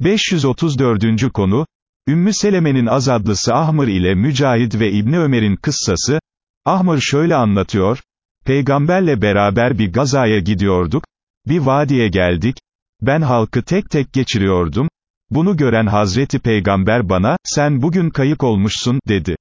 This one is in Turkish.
534. konu, Ümmü Seleme'nin azadlısı Ahmır ile Mücahid ve İbni Ömer'in kıssası, Ahmır şöyle anlatıyor, Peygamberle beraber bir gazaya gidiyorduk, bir vadiye geldik, ben halkı tek tek geçiriyordum, bunu gören Hazreti Peygamber bana, sen bugün kayık olmuşsun, dedi.